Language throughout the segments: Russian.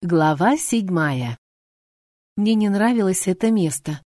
Глава седьмая. Мне не нравилось это место.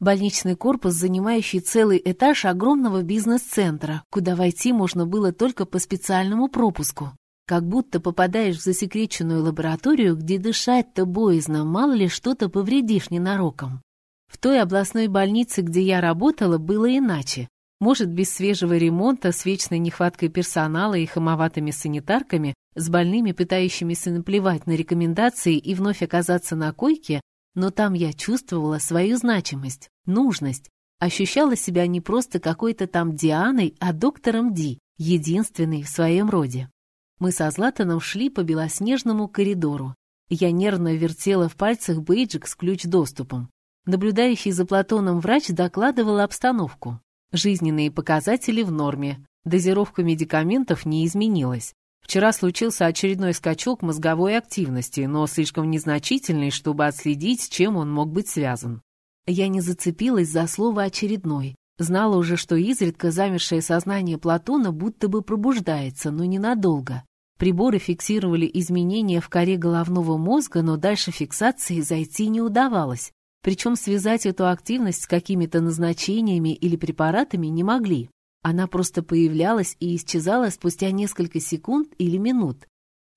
Больничный корпус, занимающий целый этаж огромного бизнес-центра, куда войти можно было только по специальному пропуску. Как будто попадаешь в засекреченную лабораторию, где дышать-то боязно, мало ли что-то повредишь ненароком. В той областной больнице, где я работала, было иначе. Может, без свежего ремонта, с вечной нехваткой персонала и хамоватыми санитарками, с больными, пытающимися наплевать на рекомендации и вновь оказаться на койке, но там я чувствовала свою значимость, нужность, ощущала себя не просто какой-то там Дианой, а доктором Ди, единственной в своем роде. Мы со Златаном шли по белоснежному коридору. Я нервно вертела в пальцах бейджик с ключ-доступом. Наблюдающий за Платоном врач докладывал обстановку. Жизненные показатели в норме. Дозировка медикаментов не изменилась. Вчера случился очередной скачок мозговой активности, но слишком незначительный, чтобы отследить, с чем он мог быть связан. Я не зацепилась за слово «очередной». Знала уже, что изредка замершее сознание Платона будто бы пробуждается, но ненадолго. Приборы фиксировали изменения в коре головного мозга, но дальше фиксации зайти не удавалось. Причем связать эту активность с какими-то назначениями или препаратами не могли. Она просто появлялась и исчезала спустя несколько секунд или минут.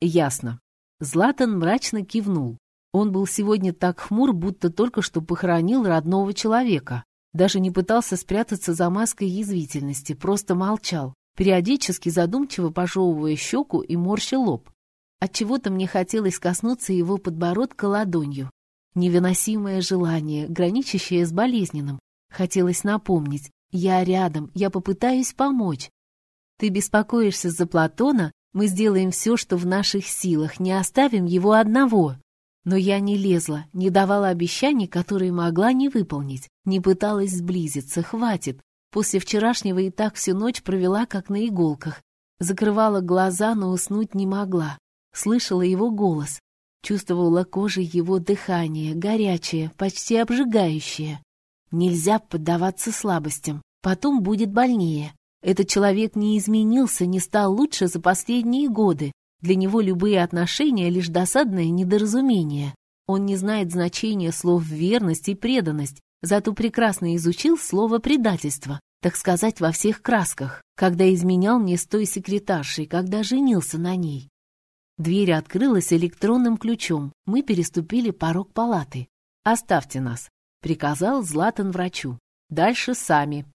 Ясно. Златан мрачно кивнул. Он был сегодня так хмур, будто только что похоронил родного человека. Даже не пытался спрятаться за маской язвительности, просто молчал, периодически задумчиво пожевывая щеку и морща лоб. Отчего-то мне хотелось коснуться его подбородка ладонью. Невыносимое желание, граничащее с болезненным. Хотелось напомнить, я рядом, я попытаюсь помочь. Ты беспокоишься за Платона, мы сделаем все, что в наших силах, не оставим его одного. Но я не лезла, не давала обещаний, которые могла не выполнить, не пыталась сблизиться, хватит. После вчерашнего и так всю ночь провела, как на иголках. Закрывала глаза, но уснуть не могла. Слышала его голос, Чувствовала кожей его дыхание, горячее, почти обжигающее. Нельзя поддаваться слабостям, потом будет больнее. Этот человек не изменился, не стал лучше за последние годы. Для него любые отношения — лишь досадное недоразумение. Он не знает значения слов «верность» и «преданность», зато прекрасно изучил слово «предательство», так сказать, во всех красках, когда изменял мне с той секретаршей, когда женился на ней. Дверь открылась электронным ключом. Мы переступили порог палаты. «Оставьте нас», — приказал Златан врачу. «Дальше сами».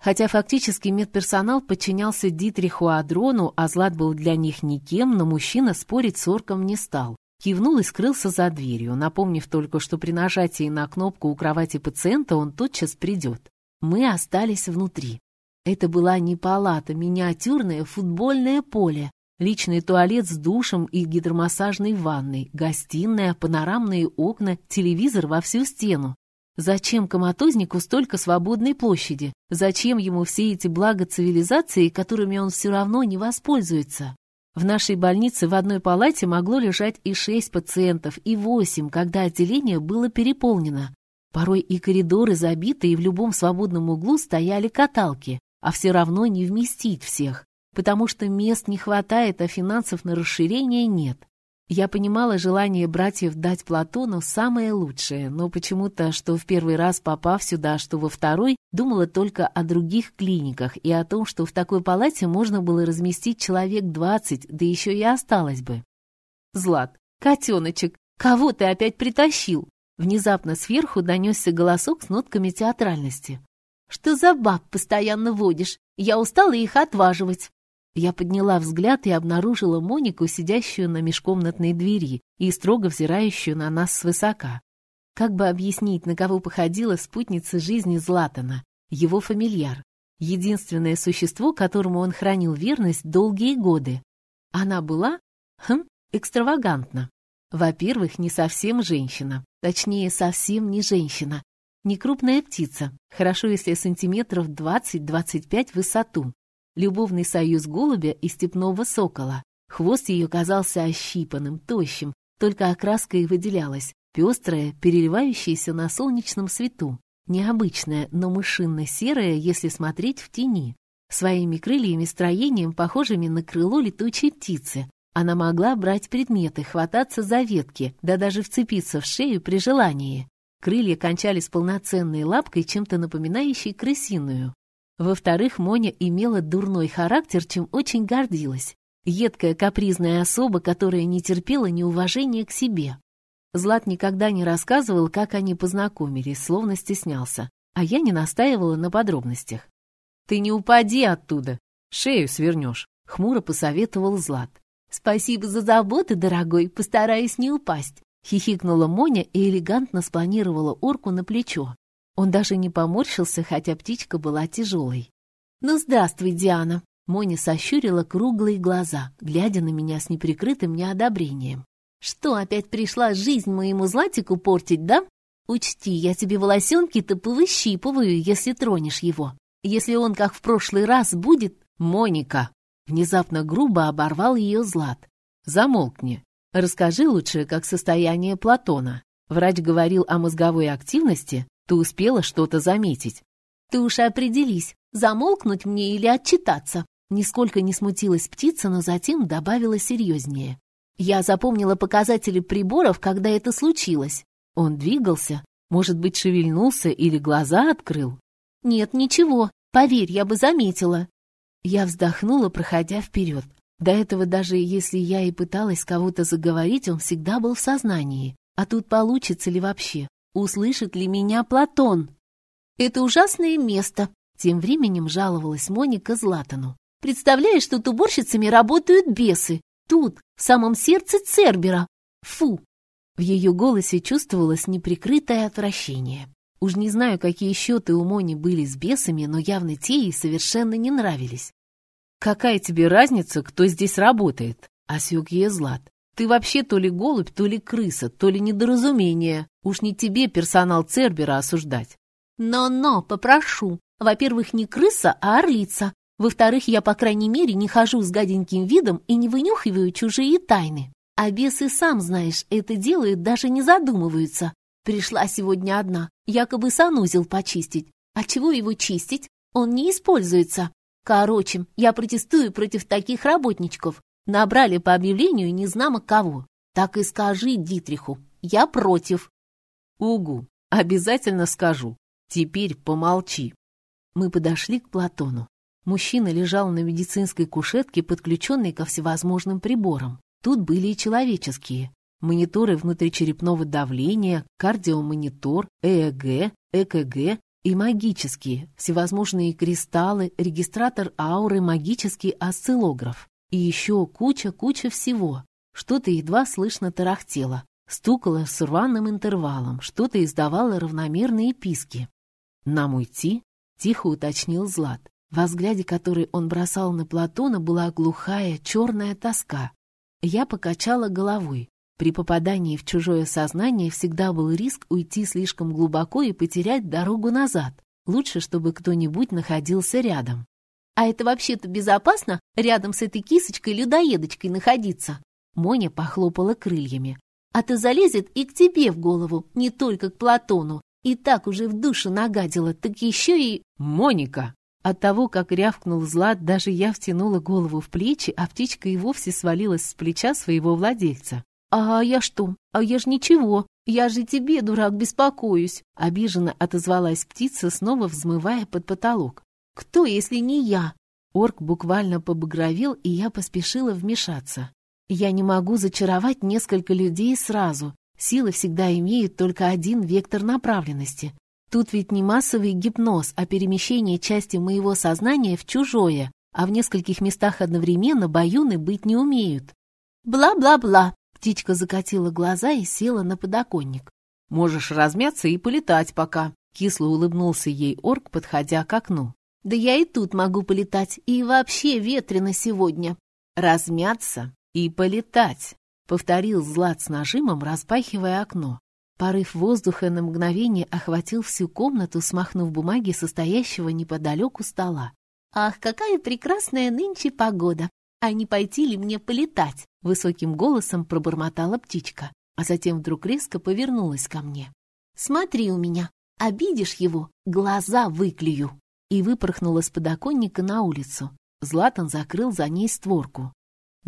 Хотя фактически медперсонал подчинялся Дитриху Адрону, а Злат был для них никем, но мужчина спорить с орком не стал. Кивнул и скрылся за дверью, напомнив только, что при нажатии на кнопку у кровати пациента он тотчас придет. Мы остались внутри. Это была не палата, миниатюрное футбольное поле, Личный туалет с душем и гидромассажной ванной, гостиная, панорамные окна, телевизор во всю стену. Зачем коматознику столько свободной площади? Зачем ему все эти блага цивилизации, которыми он все равно не воспользуется? В нашей больнице в одной палате могло лежать и шесть пациентов, и восемь, когда отделение было переполнено. Порой и коридоры забиты, и в любом свободном углу стояли каталки, а все равно не вместить всех потому что мест не хватает, а финансов на расширение нет. Я понимала желание братьев дать Платону самое лучшее, но почему-то, что в первый раз попав сюда, что во второй, думала только о других клиниках и о том, что в такой палате можно было разместить человек двадцать, да еще и осталось бы. «Злат, котеночек, кого ты опять притащил?» Внезапно сверху донесся голосок с нотками театральности. «Что за баб постоянно водишь? Я устала их отваживать». Я подняла взгляд и обнаружила Монику, сидящую на межкомнатной двери и строго взирающую на нас свысока. Как бы объяснить, на кого походила спутница жизни Златана, его фамильяр, единственное существо, которому он хранил верность долгие годы. Она была, хм, экстравагантна. Во-первых, не совсем женщина, точнее, совсем не женщина, не крупная птица, хорошо, если сантиметров 20-25 в высоту, любовный союз голубя и степного сокола. Хвост ее казался ощипанным, тощим, только окраска и выделялась, пестрая, переливающаяся на солнечном свету. Необычная, но мышинно-серая, если смотреть в тени. Своими крыльями строением, похожими на крыло летучей птицы. Она могла брать предметы, хвататься за ветки, да даже вцепиться в шею при желании. Крылья кончались полноценной лапкой, чем-то напоминающей крысиную. Во-вторых, Моня имела дурной характер, чем очень гордилась. Едкая капризная особа, которая не терпела неуважения к себе. Злат никогда не рассказывал, как они познакомились, словно стеснялся, а я не настаивала на подробностях. «Ты не упади оттуда, шею свернешь», — хмуро посоветовал Злат. «Спасибо за заботы, дорогой, постараюсь не упасть», — хихикнула Моня и элегантно спланировала орку на плечо. Он даже не поморщился, хотя птичка была тяжелой. «Ну, здравствуй, Диана!» Моня сощурила круглые глаза, глядя на меня с неприкрытым неодобрением. «Что, опять пришла жизнь моему Златику портить, да? Учти, я тебе волосенки-то повыщипываю, если тронешь его. Если он, как в прошлый раз, будет...» «Моника!» Внезапно грубо оборвал ее Злат. «Замолкни. Расскажи лучше, как состояние Платона. Врач говорил о мозговой активности, ты успела что-то заметить?» «Ты уж определись, замолкнуть мне или отчитаться?» Нисколько не смутилась птица, но затем добавила серьезнее. Я запомнила показатели приборов, когда это случилось. Он двигался, может быть, шевельнулся или глаза открыл. Нет, ничего, поверь, я бы заметила. Я вздохнула, проходя вперед. До этого даже если я и пыталась кого-то заговорить, он всегда был в сознании. А тут получится ли вообще? Услышит ли меня Платон? Это ужасное место, тем временем жаловалась Моника Златану. Представляешь, тут уборщицами работают бесы. Тут, в самом сердце Цербера. Фу!» В ее голосе чувствовалось неприкрытое отвращение. Уж не знаю, какие счеты у Мони были с бесами, но явно те ей совершенно не нравились. «Какая тебе разница, кто здесь работает?» — осек ей Злат. «Ты вообще то ли голубь, то ли крыса, то ли недоразумение. Уж не тебе персонал Цербера осуждать». «Но-но, попрошу. Во-первых, не крыса, а орлица. Во-вторых, я, по крайней мере, не хожу с гаденьким видом и не вынюхиваю чужие тайны. А бесы, сам знаешь, это делают, даже не задумываются. Пришла сегодня одна, якобы санузел почистить. А чего его чистить? Он не используется. Короче, я протестую против таких работничков. Набрали по объявлению незнамо кого. Так и скажи Дитриху. Я против. Угу, обязательно скажу. Теперь помолчи. Мы подошли к Платону. Мужчина лежал на медицинской кушетке, подключенной ко всевозможным приборам. Тут были и человеческие. Мониторы внутричерепного давления, кардиомонитор, ЭЭГ, ЭКГ и магические, всевозможные кристаллы, регистратор ауры, магический осциллограф. И еще куча-куча всего. Что-то едва слышно тарахтело, стукало с рваным интервалом, что-то издавало равномерные писки. «Нам уйти?» — тихо уточнил Злат. Во взгляде, который он бросал на Платона, была глухая, черная тоска. Я покачала головой. При попадании в чужое сознание всегда был риск уйти слишком глубоко и потерять дорогу назад. Лучше, чтобы кто-нибудь находился рядом. А это вообще-то безопасно рядом с этой кисочкой-людоедочкой находиться? Моня похлопала крыльями. А то залезет и к тебе в голову, не только к Платону. И так уже в душу нагадила, так еще и... Моника! От того, как рявкнул Злат, даже я втянула голову в плечи, а птичка и вовсе свалилась с плеча своего владельца. «А я что? А я ж ничего. Я же тебе, дурак, беспокоюсь!» Обиженно отозвалась птица, снова взмывая под потолок. «Кто, если не я?» Орк буквально побагровел, и я поспешила вмешаться. «Я не могу зачаровать несколько людей сразу. Силы всегда имеют только один вектор направленности. Тут ведь не массовый гипноз, а перемещение части моего сознания в чужое, а в нескольких местах одновременно баюны быть не умеют. Бла-бла-бла. Птичка закатила глаза и села на подоконник. Можешь размяться и полетать пока. Кисло улыбнулся ей орк, подходя к окну. Да я и тут могу полетать, и вообще ветрено сегодня. Размяться и полетать, повторил Злат с нажимом, распахивая окно. Порыв воздуха на мгновение охватил всю комнату, смахнув бумаги состоящего неподалеку стола. «Ах, какая прекрасная нынче погода! А не пойти ли мне полетать?» Высоким голосом пробормотала птичка, а затем вдруг резко повернулась ко мне. «Смотри у меня, обидишь его, глаза выклюю!» И выпорхнула с подоконника на улицу. Златан закрыл за ней створку.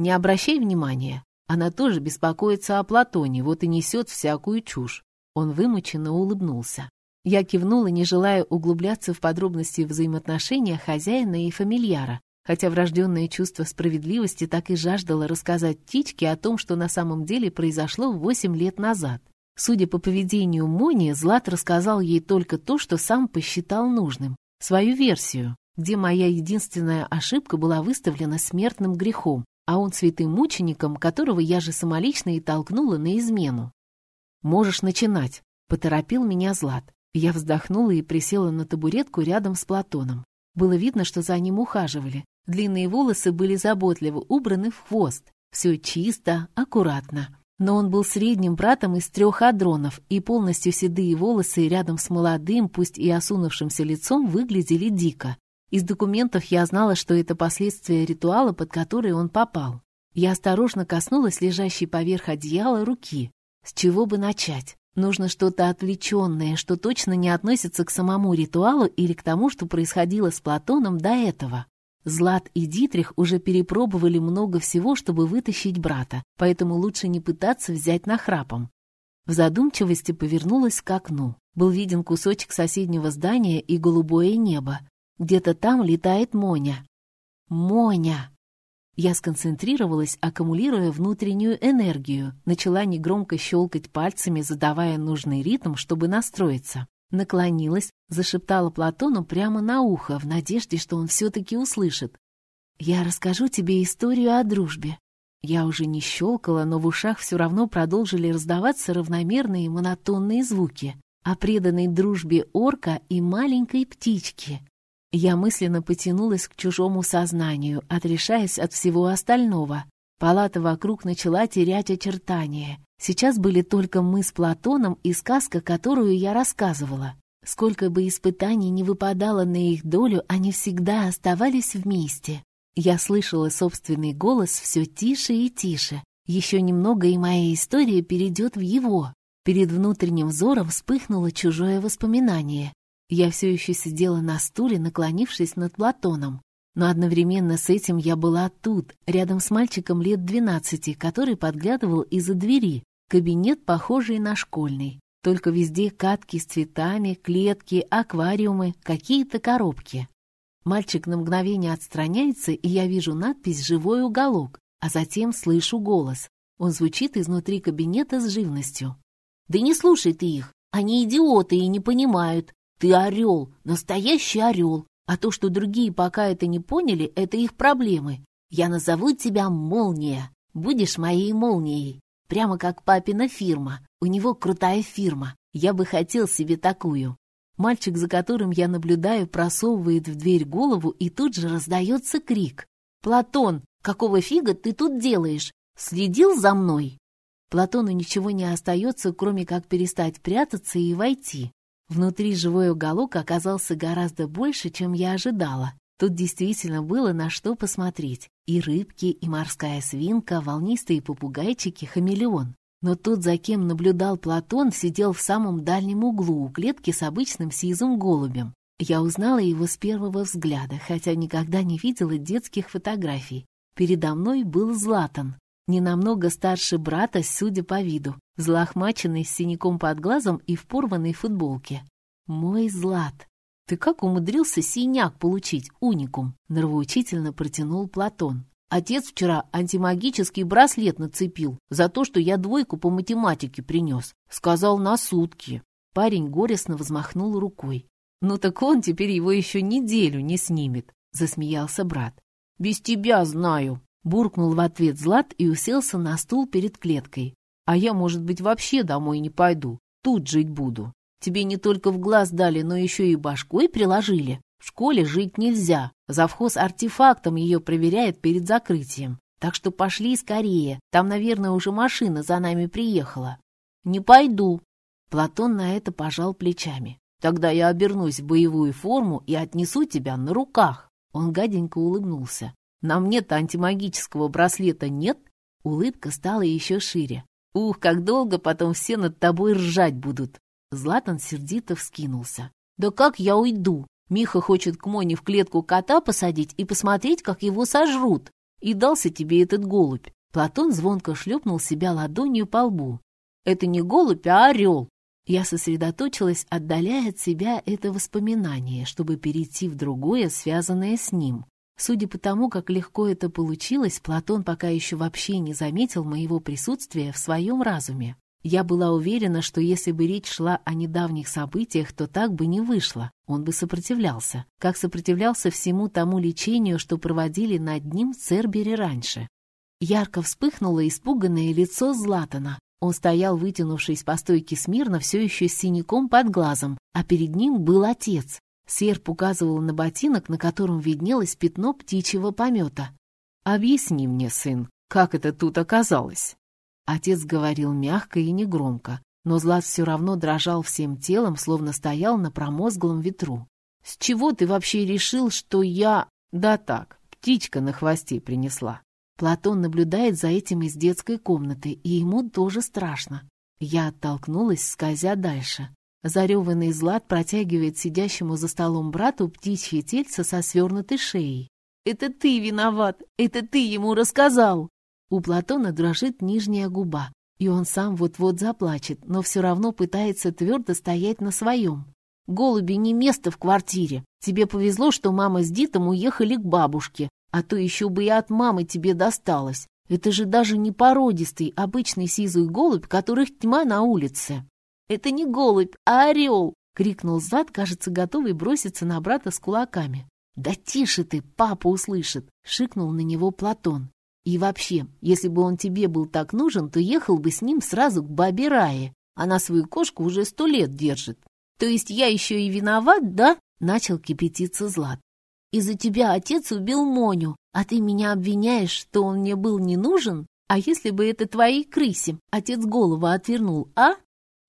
Не обращай внимания. Она тоже беспокоится о Платоне, вот и несет всякую чушь. Он вымученно улыбнулся. Я кивнула, не желая углубляться в подробности взаимоотношения хозяина и фамильяра, хотя врожденное чувство справедливости так и жаждало рассказать птичке о том, что на самом деле произошло восемь лет назад. Судя по поведению Мони, Злат рассказал ей только то, что сам посчитал нужным, свою версию, где моя единственная ошибка была выставлена смертным грехом, а он святым мучеником, которого я же самолично и толкнула на измену. «Можешь начинать», — поторопил меня Злат. Я вздохнула и присела на табуретку рядом с Платоном. Было видно, что за ним ухаживали. Длинные волосы были заботливо убраны в хвост. Все чисто, аккуратно. Но он был средним братом из трех адронов, и полностью седые волосы рядом с молодым, пусть и осунувшимся лицом, выглядели дико. Из документов я знала, что это последствия ритуала, под который он попал. Я осторожно коснулась лежащей поверх одеяла руки. С чего бы начать? Нужно что-то отвлеченное, что точно не относится к самому ритуалу или к тому, что происходило с Платоном до этого. Злат и Дитрих уже перепробовали много всего, чтобы вытащить брата, поэтому лучше не пытаться взять нахрапом. В задумчивости повернулась к окну. Был виден кусочек соседнего здания и голубое небо. Где-то там летает Моня. Моня! Я сконцентрировалась, аккумулируя внутреннюю энергию, начала негромко щелкать пальцами, задавая нужный ритм, чтобы настроиться. Наклонилась, зашептала Платону прямо на ухо, в надежде, что он все-таки услышит. «Я расскажу тебе историю о дружбе». Я уже не щелкала, но в ушах все равно продолжили раздаваться равномерные монотонные звуки о преданной дружбе орка и маленькой птички. Я мысленно потянулась к чужому сознанию, отрешаясь от всего остального. Палата вокруг начала терять очертания. Сейчас были только мы с Платоном и сказка, которую я рассказывала. Сколько бы испытаний не выпадало на их долю, они всегда оставались вместе. Я слышала собственный голос все тише и тише. Еще немного, и моя история перейдет в его. Перед внутренним взором вспыхнуло чужое воспоминание. Я все еще сидела на стуле, наклонившись над Платоном. Но одновременно с этим я была тут, рядом с мальчиком лет двенадцати, который подглядывал из-за двери. Кабинет, похожий на школьный. Только везде катки с цветами, клетки, аквариумы, какие-то коробки. Мальчик на мгновение отстраняется, и я вижу надпись «Живой уголок», а затем слышу голос. Он звучит изнутри кабинета с живностью. «Да не слушай ты их, они идиоты и не понимают. Ты орел, настоящий орел, а то, что другие пока это не поняли, это их проблемы. Я назову тебя Молния, будешь моей Молнией. Прямо как папина фирма. У него крутая фирма. Я бы хотел себе такую. Мальчик, за которым я наблюдаю, просовывает в дверь голову, и тут же раздается крик. «Платон, какого фига ты тут делаешь? Следил за мной?» Платону ничего не остается, кроме как перестать прятаться и войти. Внутри живой уголок оказался гораздо больше, чем я ожидала. Тут действительно было на что посмотреть. И рыбки, и морская свинка, волнистые попугайчики, хамелеон. Но тот, за кем наблюдал Платон, сидел в самом дальнем углу у клетки с обычным сизым голубем. Я узнала его с первого взгляда, хотя никогда не видела детских фотографий. Передо мной был Златан, не намного старше брата, судя по виду, злохмаченный с синяком под глазом и в порванной футболке. Мой Злат! «Ты как умудрился синяк получить, уникум?» — нравоучительно протянул Платон. «Отец вчера антимагический браслет нацепил за то, что я двойку по математике принес. Сказал на сутки». Парень горестно взмахнул рукой. «Ну так он теперь его еще неделю не снимет», — засмеялся брат. «Без тебя знаю», — буркнул в ответ Злат и уселся на стул перед клеткой. «А я, может быть, вообще домой не пойду. Тут жить буду». Тебе не только в глаз дали, но еще и башкой приложили. В школе жить нельзя. Завхоз артефактом ее проверяет перед закрытием. Так что пошли скорее. Там, наверное, уже машина за нами приехала. Не пойду. Платон на это пожал плечами. Тогда я обернусь в боевую форму и отнесу тебя на руках. Он гаденько улыбнулся. На мне-то антимагического браслета нет? Улыбка стала еще шире. Ух, как долго потом все над тобой ржать будут. Златан сердито вскинулся. «Да как я уйду? Миха хочет к Моне в клетку кота посадить и посмотреть, как его сожрут. И дался тебе этот голубь. Платон звонко шлепнул себя ладонью по лбу. Это не голубь, а орел. Я сосредоточилась, отдаляя от себя это воспоминание, чтобы перейти в другое, связанное с ним. Судя по тому, как легко это получилось, Платон пока еще вообще не заметил моего присутствия в своем разуме. Я была уверена, что если бы речь шла о недавних событиях, то так бы не вышло. Он бы сопротивлялся, как сопротивлялся всему тому лечению, что проводили над ним в Цербере раньше. Ярко вспыхнуло испуганное лицо Златана. Он стоял, вытянувшись по стойке смирно, все еще с синяком под глазом, а перед ним был отец. Серп указывал на ботинок, на котором виднелось пятно птичьего помета. «Объясни мне, сын, как это тут оказалось?» Отец говорил мягко и негромко, но Злат все равно дрожал всем телом, словно стоял на промозглом ветру. «С чего ты вообще решил, что я...» «Да так, птичка на хвосте принесла». Платон наблюдает за этим из детской комнаты, и ему тоже страшно. Я оттолкнулась, скользя дальше. Зареванный Злат протягивает сидящему за столом брату птичье тельце со свернутой шеей. «Это ты виноват! Это ты ему рассказал!» У Платона дрожит нижняя губа, и он сам вот-вот заплачет, но все равно пытается твердо стоять на своем. «Голуби не место в квартире. Тебе повезло, что мама с Дитом уехали к бабушке, а то еще бы и от мамы тебе досталось. Это же даже не породистый, обычный сизый голубь, которых тьма на улице». «Это не голубь, а орел!» — крикнул Зад, кажется, готовый броситься на брата с кулаками. «Да тише ты, папа услышит!» — шикнул на него Платон. И вообще, если бы он тебе был так нужен, то ехал бы с ним сразу к бабе Рае. Она свою кошку уже сто лет держит. То есть я еще и виноват, да? Начал кипятиться Злат. Из-за тебя отец убил Моню, а ты меня обвиняешь, что он мне был не нужен? А если бы это твоей крысе отец голову отвернул, а?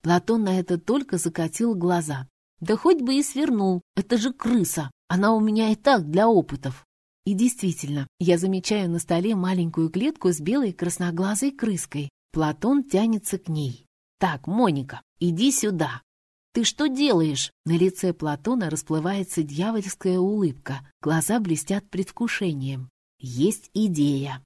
Платон на это только закатил глаза. Да хоть бы и свернул, это же крыса, она у меня и так для опытов. И действительно, я замечаю на столе маленькую клетку с белой красноглазой крыской. Платон тянется к ней. «Так, Моника, иди сюда!» «Ты что делаешь?» На лице Платона расплывается дьявольская улыбка. Глаза блестят предвкушением. «Есть идея!»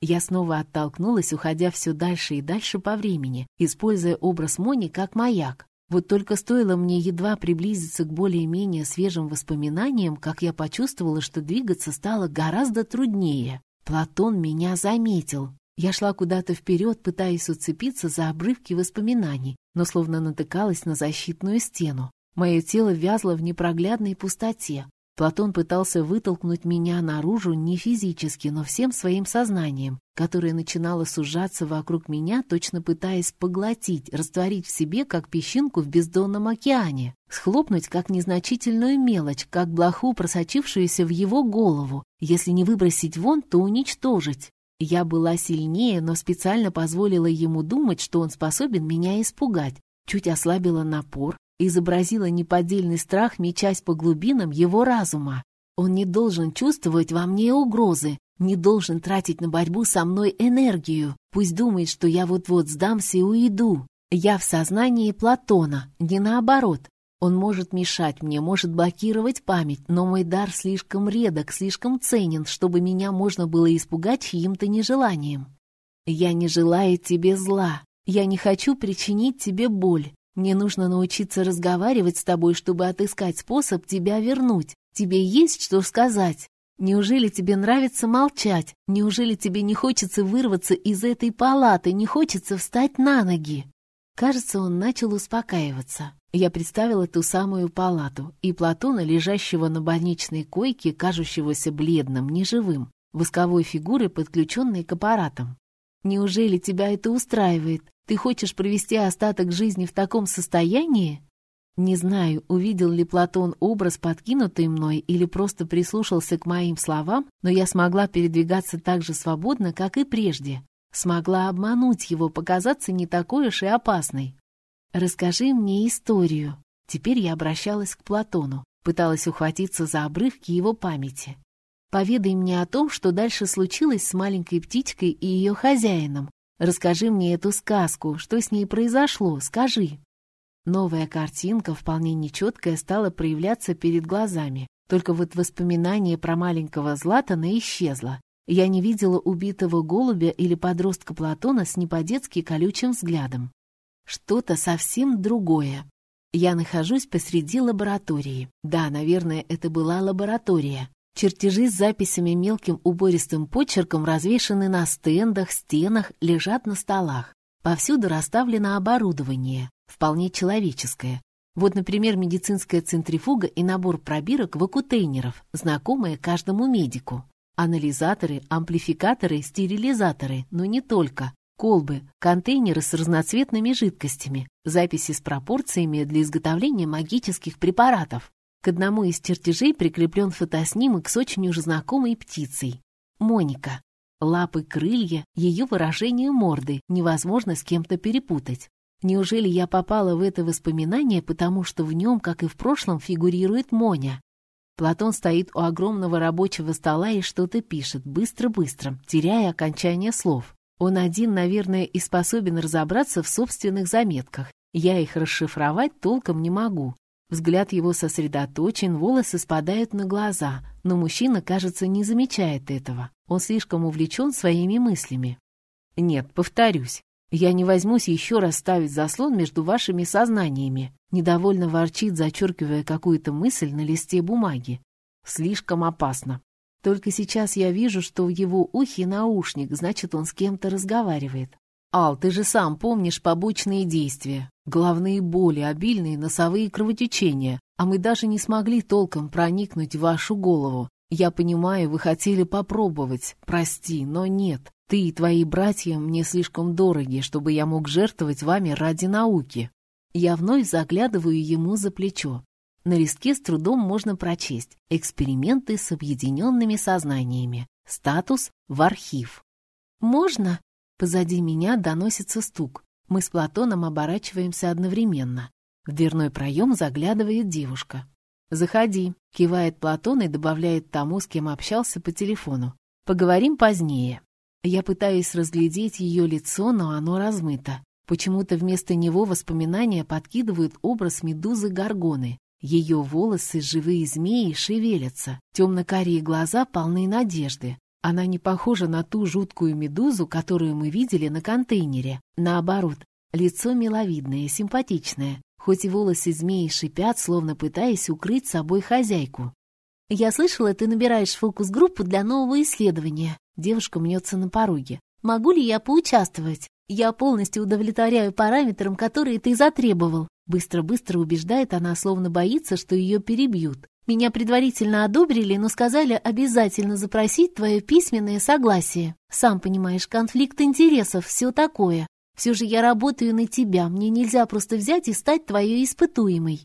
Я снова оттолкнулась, уходя все дальше и дальше по времени, используя образ Мони как маяк. Вот только стоило мне едва приблизиться к более-менее свежим воспоминаниям, как я почувствовала, что двигаться стало гораздо труднее. Платон меня заметил. Я шла куда-то вперед, пытаясь уцепиться за обрывки воспоминаний, но словно натыкалась на защитную стену. Мое тело вязло в непроглядной пустоте. Платон пытался вытолкнуть меня наружу не физически, но всем своим сознанием, которое начинало сужаться вокруг меня, точно пытаясь поглотить, растворить в себе, как песчинку в бездонном океане, схлопнуть, как незначительную мелочь, как блоху, просочившуюся в его голову, если не выбросить вон, то уничтожить. Я была сильнее, но специально позволила ему думать, что он способен меня испугать, чуть ослабила напор, изобразила неподдельный страх, мечась по глубинам его разума. Он не должен чувствовать во мне угрозы, не должен тратить на борьбу со мной энергию. Пусть думает, что я вот-вот сдамся и уйду. Я в сознании Платона, не наоборот. Он может мешать мне, может блокировать память, но мой дар слишком редок, слишком ценен, чтобы меня можно было испугать чьим-то нежеланием. Я не желаю тебе зла. Я не хочу причинить тебе боль. Мне нужно научиться разговаривать с тобой, чтобы отыскать способ тебя вернуть. Тебе есть что сказать? Неужели тебе нравится молчать? Неужели тебе не хочется вырваться из этой палаты, не хочется встать на ноги? Кажется, он начал успокаиваться. Я представила ту самую палату и Платона, лежащего на больничной койке, кажущегося бледным, неживым, восковой фигуры, подключенной к аппаратам. Неужели тебя это устраивает? Ты хочешь провести остаток жизни в таком состоянии? Не знаю, увидел ли Платон образ, подкинутый мной, или просто прислушался к моим словам, но я смогла передвигаться так же свободно, как и прежде. Смогла обмануть его, показаться не такой уж и опасной. «Расскажи мне историю». Теперь я обращалась к Платону, пыталась ухватиться за обрывки его памяти. «Поведай мне о том, что дальше случилось с маленькой птичкой и ее хозяином, Расскажи мне эту сказку, что с ней произошло, скажи». Новая картинка, вполне нечеткая, стала проявляться перед глазами. Только вот воспоминание про маленького Златана исчезло. Я не видела убитого голубя или подростка Платона с не по-детски колючим взглядом. Что-то совсем другое. Я нахожусь посреди лаборатории. Да, наверное, это была лаборатория. Чертежи с записями мелким убористым почерком развешаны на стендах, стенах, лежат на столах. Повсюду расставлено оборудование, вполне человеческое. Вот, например, медицинская центрифуга и набор пробирок вакутейнеров, знакомые каждому медику. Анализаторы, амплификаторы, стерилизаторы, но не только колбы, контейнеры с разноцветными жидкостями, записи с пропорциями для изготовления магических препаратов. К одному из чертежей прикреплен фотоснимок с очень уже знакомой птицей. Моника. Лапы, крылья, ее выражение морды невозможно с кем-то перепутать. Неужели я попала в это воспоминание, потому что в нем, как и в прошлом, фигурирует Моня? Платон стоит у огромного рабочего стола и что-то пишет, быстро-быстро, теряя окончание слов. Он один, наверное, и способен разобраться в собственных заметках. Я их расшифровать толком не могу. Взгляд его сосредоточен, волосы спадают на глаза, но мужчина, кажется, не замечает этого. Он слишком увлечен своими мыслями. Нет, повторюсь, я не возьмусь еще раз ставить заслон между вашими сознаниями. Недовольно ворчит, зачеркивая какую-то мысль на листе бумаги. Слишком опасно. Только сейчас я вижу, что в его ухе наушник, значит, он с кем-то разговаривает. «Ал, ты же сам помнишь побочные действия. Головные боли, обильные носовые кровотечения. А мы даже не смогли толком проникнуть в вашу голову. Я понимаю, вы хотели попробовать. Прости, но нет. Ты и твои братья мне слишком дороги, чтобы я мог жертвовать вами ради науки». Я вновь заглядываю ему за плечо. На листке с трудом можно прочесть «Эксперименты с объединенными сознаниями. Статус в архив». «Можно?» Позади меня доносится стук. Мы с Платоном оборачиваемся одновременно. В дверной проем заглядывает девушка. «Заходи», — кивает Платон и добавляет тому, с кем общался по телефону. «Поговорим позднее». Я пытаюсь разглядеть ее лицо, но оно размыто. Почему-то вместо него воспоминания подкидывают образ медузы Гаргоны. Ее волосы, живые змеи, шевелятся, темно-карие глаза полны надежды. Она не похожа на ту жуткую медузу, которую мы видели на контейнере. Наоборот, лицо миловидное, симпатичное, хоть и волосы змеи шипят, словно пытаясь укрыть собой хозяйку. «Я слышала, ты набираешь фокус-группу для нового исследования». Девушка мнется на пороге. «Могу ли я поучаствовать? Я полностью удовлетворяю параметрам, которые ты затребовал. Быстро-быстро убеждает она, словно боится, что ее перебьют. Меня предварительно одобрили, но сказали обязательно запросить твое письменное согласие. Сам понимаешь, конфликт интересов, все такое. Все же я работаю на тебя, мне нельзя просто взять и стать твоей испытуемой.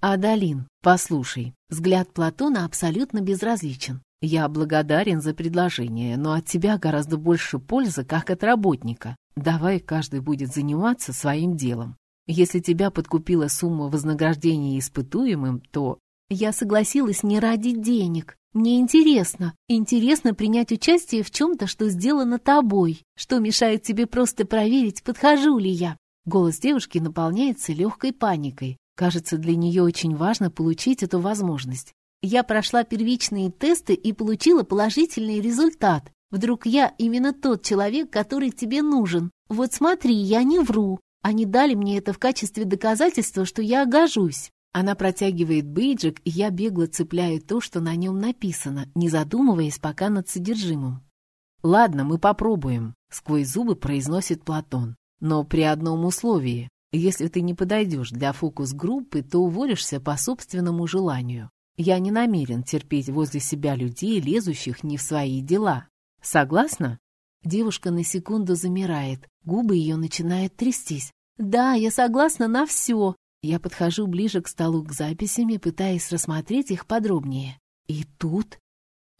Адалин, послушай, взгляд Платона абсолютно безразличен. Я благодарен за предложение, но от тебя гораздо больше пользы, как от работника. Давай каждый будет заниматься своим делом. Если тебя подкупила сумма вознаграждения испытуемым, то... Я согласилась не ради денег. Мне интересно. Интересно принять участие в чем-то, что сделано тобой. Что мешает тебе просто проверить, подхожу ли я. Голос девушки наполняется легкой паникой. Кажется, для нее очень важно получить эту возможность. Я прошла первичные тесты и получила положительный результат. Вдруг я именно тот человек, который тебе нужен. Вот смотри, я не вру. Они дали мне это в качестве доказательства, что я огожусь. Она протягивает бейджик, и я бегло цепляю то, что на нем написано, не задумываясь пока над содержимым. «Ладно, мы попробуем», — сквозь зубы произносит Платон. «Но при одном условии. Если ты не подойдешь для фокус-группы, то уволишься по собственному желанию. Я не намерен терпеть возле себя людей, лезущих не в свои дела. Согласна?» Девушка на секунду замирает, губы ее начинают трястись. «Да, я согласна на все!» Я подхожу ближе к столу к записям и пытаясь рассмотреть их подробнее. И тут...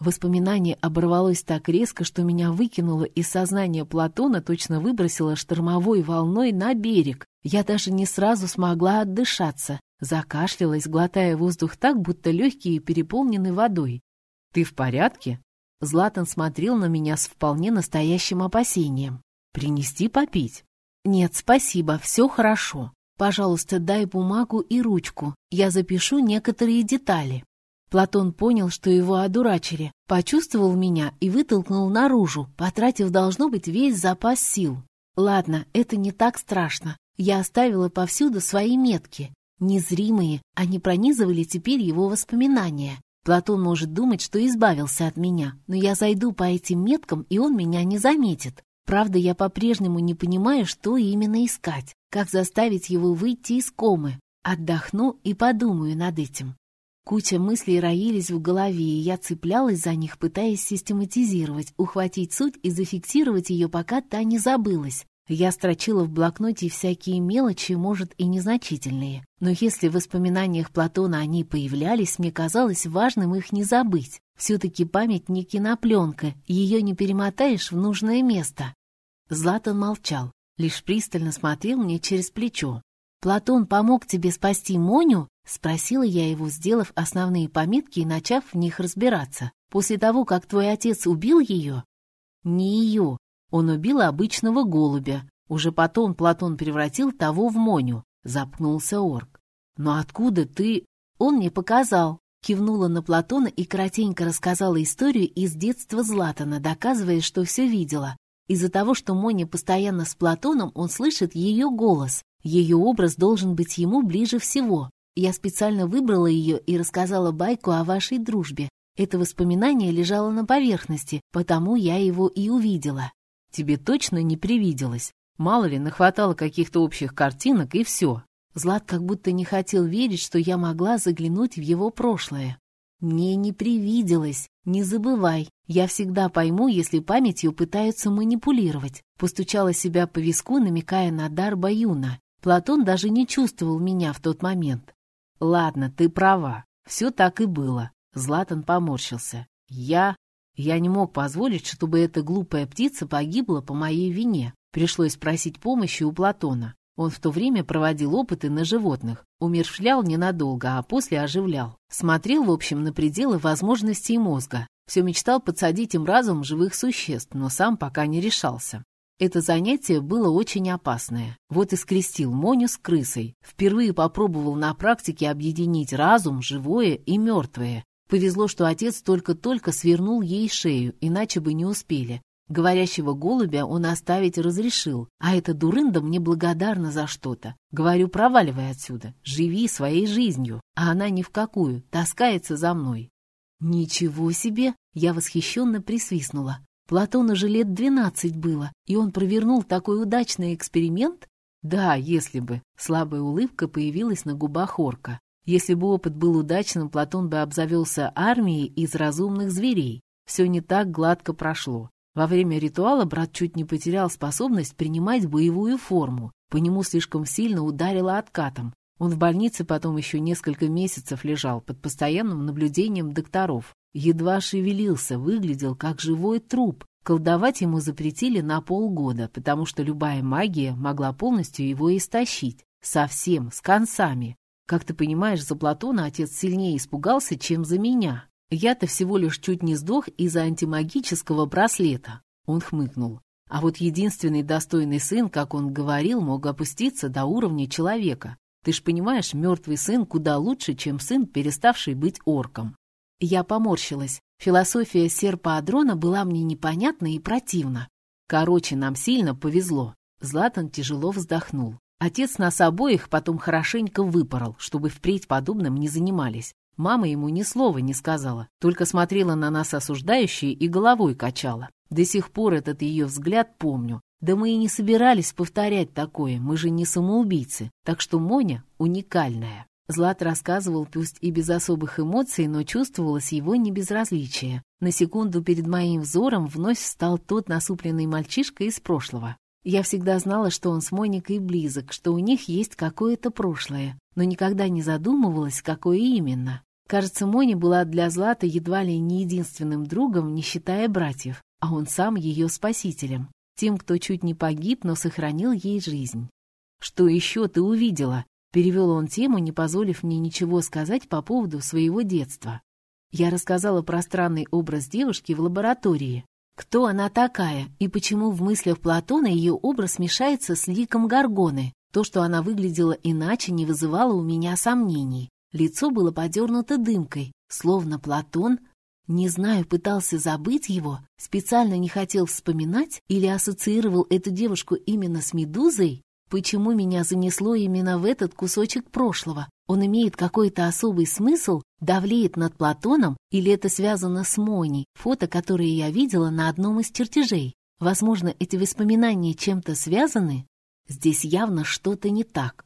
Воспоминание оборвалось так резко, что меня выкинуло из сознания Платона, точно выбросило штормовой волной на берег. Я даже не сразу смогла отдышаться. Закашлялась, глотая воздух так, будто легкие переполнены водой. «Ты в порядке?» Златан смотрел на меня с вполне настоящим опасением. «Принести попить?» «Нет, спасибо, все хорошо. Пожалуйста, дай бумагу и ручку, я запишу некоторые детали». Платон понял, что его одурачили, почувствовал меня и вытолкнул наружу, потратив, должно быть, весь запас сил. Ладно, это не так страшно. Я оставила повсюду свои метки. Незримые, они пронизывали теперь его воспоминания. Платон может думать, что избавился от меня, но я зайду по этим меткам, и он меня не заметит. Правда, я по-прежнему не понимаю, что именно искать, как заставить его выйти из комы. Отдохну и подумаю над этим. Куча мыслей роились в голове, и я цеплялась за них, пытаясь систематизировать, ухватить суть и зафиксировать ее, пока та не забылась. Я строчила в блокноте всякие мелочи, может, и незначительные. Но если в воспоминаниях Платона они появлялись, мне казалось важным их не забыть. Все-таки память не кинопленка, ее не перемотаешь в нужное место. Златан молчал, лишь пристально смотрел мне через плечо. «Платон помог тебе спасти Моню?» — спросила я его, сделав основные пометки и начав в них разбираться. «После того, как твой отец убил ее?» «Не ее. Он убил обычного голубя. Уже потом Платон превратил того в Моню», — запнулся орк. «Но откуда ты...» «Он мне показал». Кивнула на Платона и коротенько рассказала историю из детства Златана, доказывая, что все видела. Из-за того, что Моня постоянно с Платоном, он слышит ее голос. Ее образ должен быть ему ближе всего. Я специально выбрала ее и рассказала байку о вашей дружбе. Это воспоминание лежало на поверхности, потому я его и увидела. Тебе точно не привиделось? Мало ли, нахватало каких-то общих картинок, и все. Злат как будто не хотел верить, что я могла заглянуть в его прошлое. Мне не привиделось. Не забывай, я всегда пойму, если памятью пытаются манипулировать. Постучала себя по виску, намекая на дар Баюна. Платон даже не чувствовал меня в тот момент. Ладно, ты права. Все так и было. Златан поморщился. Я... Я не мог позволить, чтобы эта глупая птица погибла по моей вине. Пришлось просить помощи у Платона. Он в то время проводил опыты на животных, умершвлял ненадолго, а после оживлял. Смотрел, в общем, на пределы возможностей мозга. Все мечтал подсадить им разум живых существ, но сам пока не решался. Это занятие было очень опасное. Вот и скрестил Моню с крысой. Впервые попробовал на практике объединить разум, живое и мертвое. Повезло, что отец только-только свернул ей шею, иначе бы не успели. Говорящего голубя он оставить разрешил, а эта дурында мне благодарна за что-то. Говорю, проваливай отсюда, живи своей жизнью, а она ни в какую, таскается за мной. Ничего себе! Я восхищенно присвистнула. Платону же лет двенадцать было, и он провернул такой удачный эксперимент? Да, если бы. Слабая улыбка появилась на губах орка. Если бы опыт был удачным, Платон бы обзавелся армией из разумных зверей. Все не так гладко прошло. Во время ритуала брат чуть не потерял способность принимать боевую форму. По нему слишком сильно ударило откатом. Он в больнице потом еще несколько месяцев лежал под постоянным наблюдением докторов. Едва шевелился, выглядел как живой труп. Колдовать ему запретили на полгода, потому что любая магия могла полностью его истощить. Совсем, с концами. Как ты понимаешь, за Платона отец сильнее испугался, чем за меня. Я-то всего лишь чуть не сдох из-за антимагического браслета. Он хмыкнул. А вот единственный достойный сын, как он говорил, мог опуститься до уровня человека. Ты ж понимаешь, мертвый сын куда лучше, чем сын, переставший быть орком. Я поморщилась. Философия серпа Адрона была мне непонятна и противна. Короче, нам сильно повезло. Златан тяжело вздохнул. Отец нас обоих потом хорошенько выпорол, чтобы впредь подобным не занимались. Мама ему ни слова не сказала, только смотрела на нас осуждающе и головой качала. До сих пор этот ее взгляд помню. Да мы и не собирались повторять такое, мы же не самоубийцы, так что Моня уникальная. Злат рассказывал, пусть и без особых эмоций, но чувствовалось его небезразличие. На секунду перед моим взором вновь встал тот насупленный мальчишка из прошлого. Я всегда знала, что он с Моникой близок, что у них есть какое-то прошлое, но никогда не задумывалась, какое именно. Кажется, Мони была для Златы едва ли не единственным другом, не считая братьев, а он сам ее спасителем, тем, кто чуть не погиб, но сохранил ей жизнь. «Что еще ты увидела?» — перевел он тему, не позволив мне ничего сказать по поводу своего детства. Я рассказала про странный образ девушки в лаборатории. Кто она такая и почему в мыслях Платона ее образ мешается с ликом Гаргоны? То, что она выглядела иначе, не вызывало у меня сомнений. Лицо было подернуто дымкой, словно Платон, не знаю, пытался забыть его, специально не хотел вспоминать или ассоциировал эту девушку именно с Медузой, Почему меня занесло именно в этот кусочек прошлого? Он имеет какой-то особый смысл, давлеет над Платоном, или это связано с Моней, фото, которое я видела на одном из чертежей? Возможно, эти воспоминания чем-то связаны? Здесь явно что-то не так.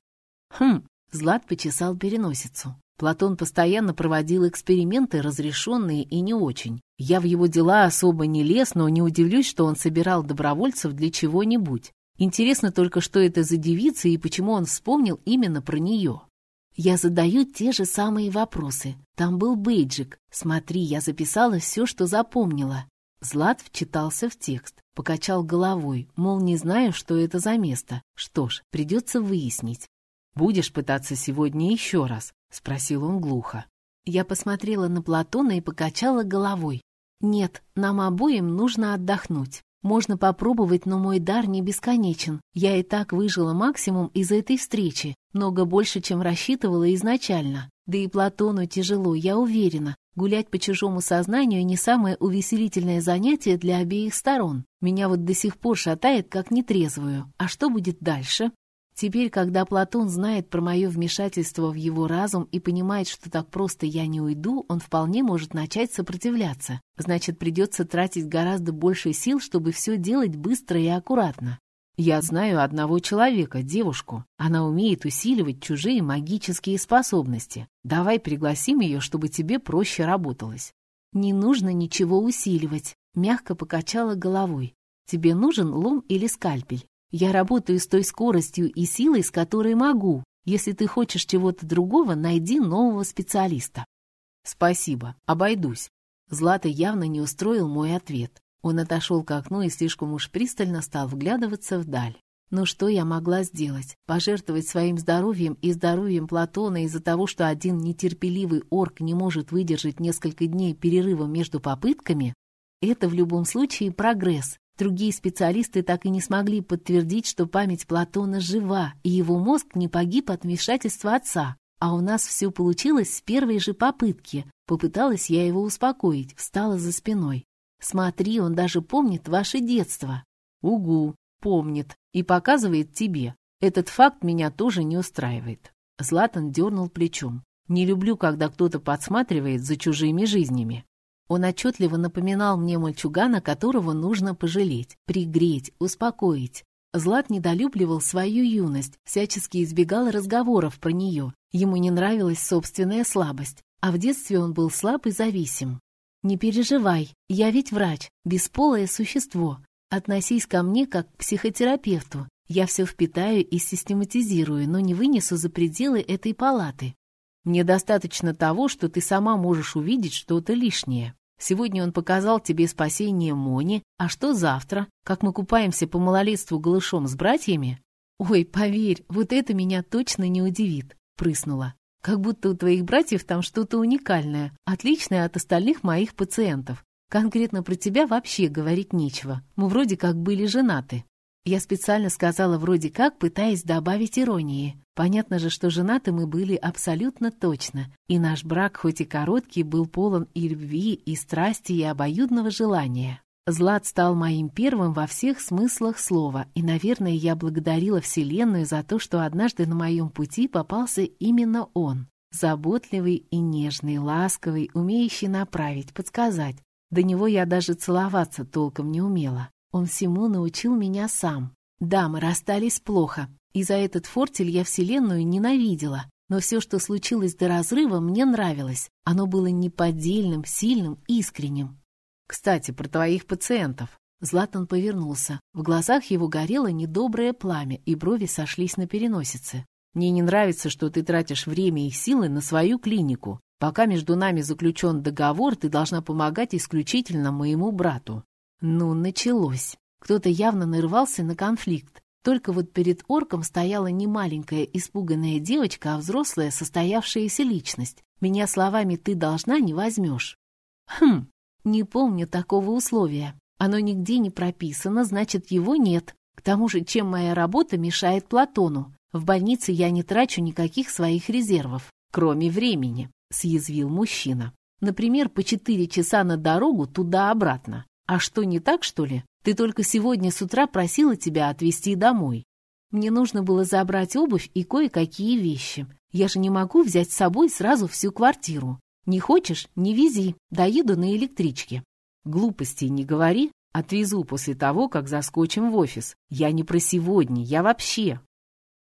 Хм, Злат почесал переносицу. Платон постоянно проводил эксперименты, разрешенные и не очень. Я в его дела особо не лез, но не удивлюсь, что он собирал добровольцев для чего-нибудь. Интересно только, что это за девица и почему он вспомнил именно про нее. Я задаю те же самые вопросы. Там был бейджик. Смотри, я записала все, что запомнила. Злат вчитался в текст, покачал головой, мол, не знаю, что это за место. Что ж, придется выяснить. «Будешь пытаться сегодня еще раз?» — спросил он глухо. Я посмотрела на Платона и покачала головой. «Нет, нам обоим нужно отдохнуть. Можно попробовать, но мой дар не бесконечен. Я и так выжила максимум из этой встречи, много больше, чем рассчитывала изначально. Да и Платону тяжело, я уверена. Гулять по чужому сознанию не самое увеселительное занятие для обеих сторон. Меня вот до сих пор шатает, как нетрезвую. А что будет дальше? Теперь, когда Платон знает про мое вмешательство в его разум и понимает, что так просто я не уйду, он вполне может начать сопротивляться. Значит, придется тратить гораздо больше сил, чтобы все делать быстро и аккуратно. Я знаю одного человека, девушку. Она умеет усиливать чужие магические способности. Давай пригласим ее, чтобы тебе проще работалось. Не нужно ничего усиливать. Мягко покачала головой. Тебе нужен лом или скальпель? Я работаю с той скоростью и силой, с которой могу. Если ты хочешь чего-то другого, найди нового специалиста. Спасибо, обойдусь. Злата явно не устроил мой ответ. Он отошел к окну и слишком уж пристально стал вглядываться вдаль. Ну что я могла сделать? Пожертвовать своим здоровьем и здоровьем Платона из-за того, что один нетерпеливый орк не может выдержать несколько дней перерыва между попытками? Это в любом случае прогресс, Другие специалисты так и не смогли подтвердить, что память Платона жива, и его мозг не погиб от вмешательства отца. А у нас все получилось с первой же попытки. Попыталась я его успокоить, встала за спиной. «Смотри, он даже помнит ваше детство». «Угу, помнит. И показывает тебе. Этот факт меня тоже не устраивает». Златан дернул плечом. «Не люблю, когда кто-то подсматривает за чужими жизнями. Он отчетливо напоминал мне мальчугана, которого нужно пожалеть, пригреть, успокоить. Злат недолюбливал свою юность, всячески избегал разговоров про нее. Ему не нравилась собственная слабость, а в детстве он был слаб и зависим. «Не переживай, я ведь врач, бесполое существо. Относись ко мне как к психотерапевту. Я все впитаю и систематизирую, но не вынесу за пределы этой палаты. Мне достаточно того, что ты сама можешь увидеть что-то лишнее. Сегодня он показал тебе спасение Мони, а что завтра? Как мы купаемся по малолетству голышом с братьями? Ой, поверь, вот это меня точно не удивит, прыснула. Как будто у твоих братьев там что-то уникальное, отличное от остальных моих пациентов. Конкретно про тебя вообще говорить нечего. Мы вроде как были женаты. Я специально сказала вроде как, пытаясь добавить иронии. Понятно же, что женаты мы были абсолютно точно, и наш брак, хоть и короткий, был полон и любви, и страсти, и обоюдного желания. Злат стал моим первым во всех смыслах слова, и, наверное, я благодарила Вселенную за то, что однажды на моем пути попался именно он. Заботливый и нежный, ласковый, умеющий направить, подсказать. До него я даже целоваться толком не умела. Он всему научил меня сам. Да, мы расстались плохо, и за этот фортель я Вселенную ненавидела. Но все, что случилось до разрыва, мне нравилось. Оно было неподдельным, сильным, искренним. Кстати, про твоих пациентов. Златан повернулся. В глазах его горело недоброе пламя, и брови сошлись на переносице. «Мне не нравится, что ты тратишь время и силы на свою клинику. Пока между нами заключен договор, ты должна помогать исключительно моему брату. Ну, началось. Кто-то явно нарывался на конфликт. Только вот перед орком стояла не маленькая испуганная девочка, а взрослая состоявшаяся личность. Меня словами «ты должна» не возьмешь. Хм, не помню такого условия. Оно нигде не прописано, значит, его нет. К тому же, чем моя работа мешает Платону? В больнице я не трачу никаких своих резервов. кроме времени», — съязвил мужчина. «Например, по четыре часа на дорогу туда-обратно. А что, не так, что ли? Ты только сегодня с утра просила тебя отвезти домой. Мне нужно было забрать обувь и кое-какие вещи. Я же не могу взять с собой сразу всю квартиру. Не хочешь — не вези, доеду на электричке. Глупостей не говори, отвезу после того, как заскочим в офис. Я не про сегодня, я вообще.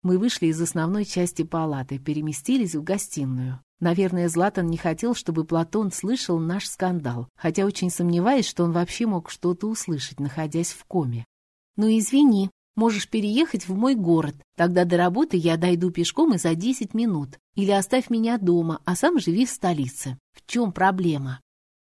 Мы вышли из основной части палаты, переместились в гостиную. Наверное, Златан не хотел, чтобы Платон слышал наш скандал, хотя очень сомневаюсь, что он вообще мог что-то услышать, находясь в коме. «Ну, извини, можешь переехать в мой город. Тогда до работы я дойду пешком и за 10 минут. Или оставь меня дома, а сам живи в столице. В чем проблема?»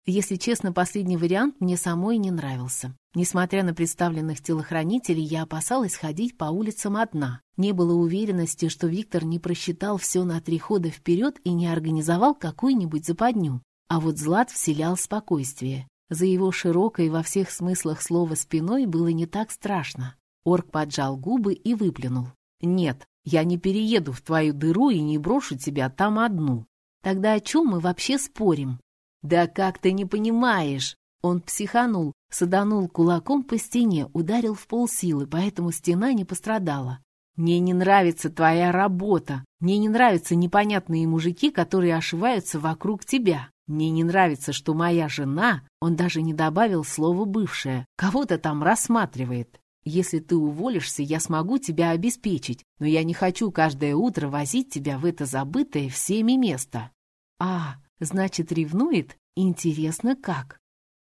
Если честно, последний вариант мне самой не нравился. Несмотря на представленных телохранителей, я опасалась ходить по улицам одна. Не было уверенности, что Виктор не просчитал все на три хода вперед и не организовал какую-нибудь западню. А вот Злат вселял спокойствие. За его широкой во всех смыслах слова спиной было не так страшно. Орк поджал губы и выплюнул. «Нет, я не перееду в твою дыру и не брошу тебя там одну. Тогда о чем мы вообще спорим?» «Да как ты не понимаешь?» Он психанул, саданул кулаком по стене, ударил в полсилы, поэтому стена не пострадала. «Мне не нравится твоя работа. Мне не нравятся непонятные мужики, которые ошиваются вокруг тебя. Мне не нравится, что моя жена, он даже не добавил слово «бывшая», кого-то там рассматривает. Если ты уволишься, я смогу тебя обеспечить, но я не хочу каждое утро возить тебя в это забытое всеми место». «А, Значит, ревнует? Интересно, как?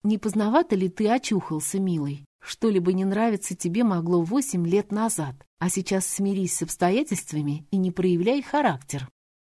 Не поздновато ли ты очухался, милый? Что-либо не нравится тебе могло восемь лет назад, а сейчас смирись с обстоятельствами и не проявляй характер.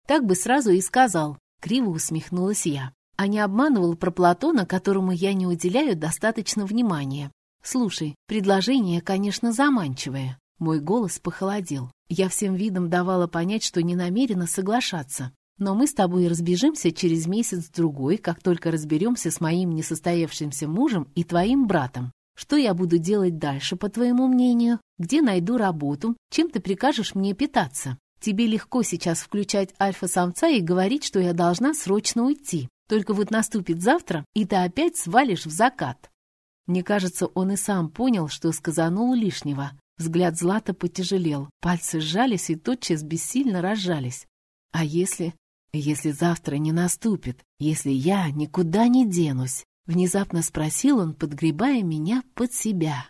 Так бы сразу и сказал, криво усмехнулась я. А не обманывал про Платона, которому я не уделяю достаточно внимания. Слушай, предложение, конечно, заманчивое. Мой голос похолодел. Я всем видом давала понять, что не намерена соглашаться. Но мы с тобой разбежимся через месяц-другой, как только разберемся с моим несостоявшимся мужем и твоим братом. Что я буду делать дальше, по твоему мнению? Где найду работу? Чем ты прикажешь мне питаться? Тебе легко сейчас включать альфа-самца и говорить, что я должна срочно уйти. Только вот наступит завтра, и ты опять свалишь в закат. Мне кажется, он и сам понял, что сказанул лишнего. Взгляд Злата потяжелел, пальцы сжались и тотчас бессильно разжались. А если... «Если завтра не наступит, если я никуда не денусь?» — внезапно спросил он, подгребая меня под себя.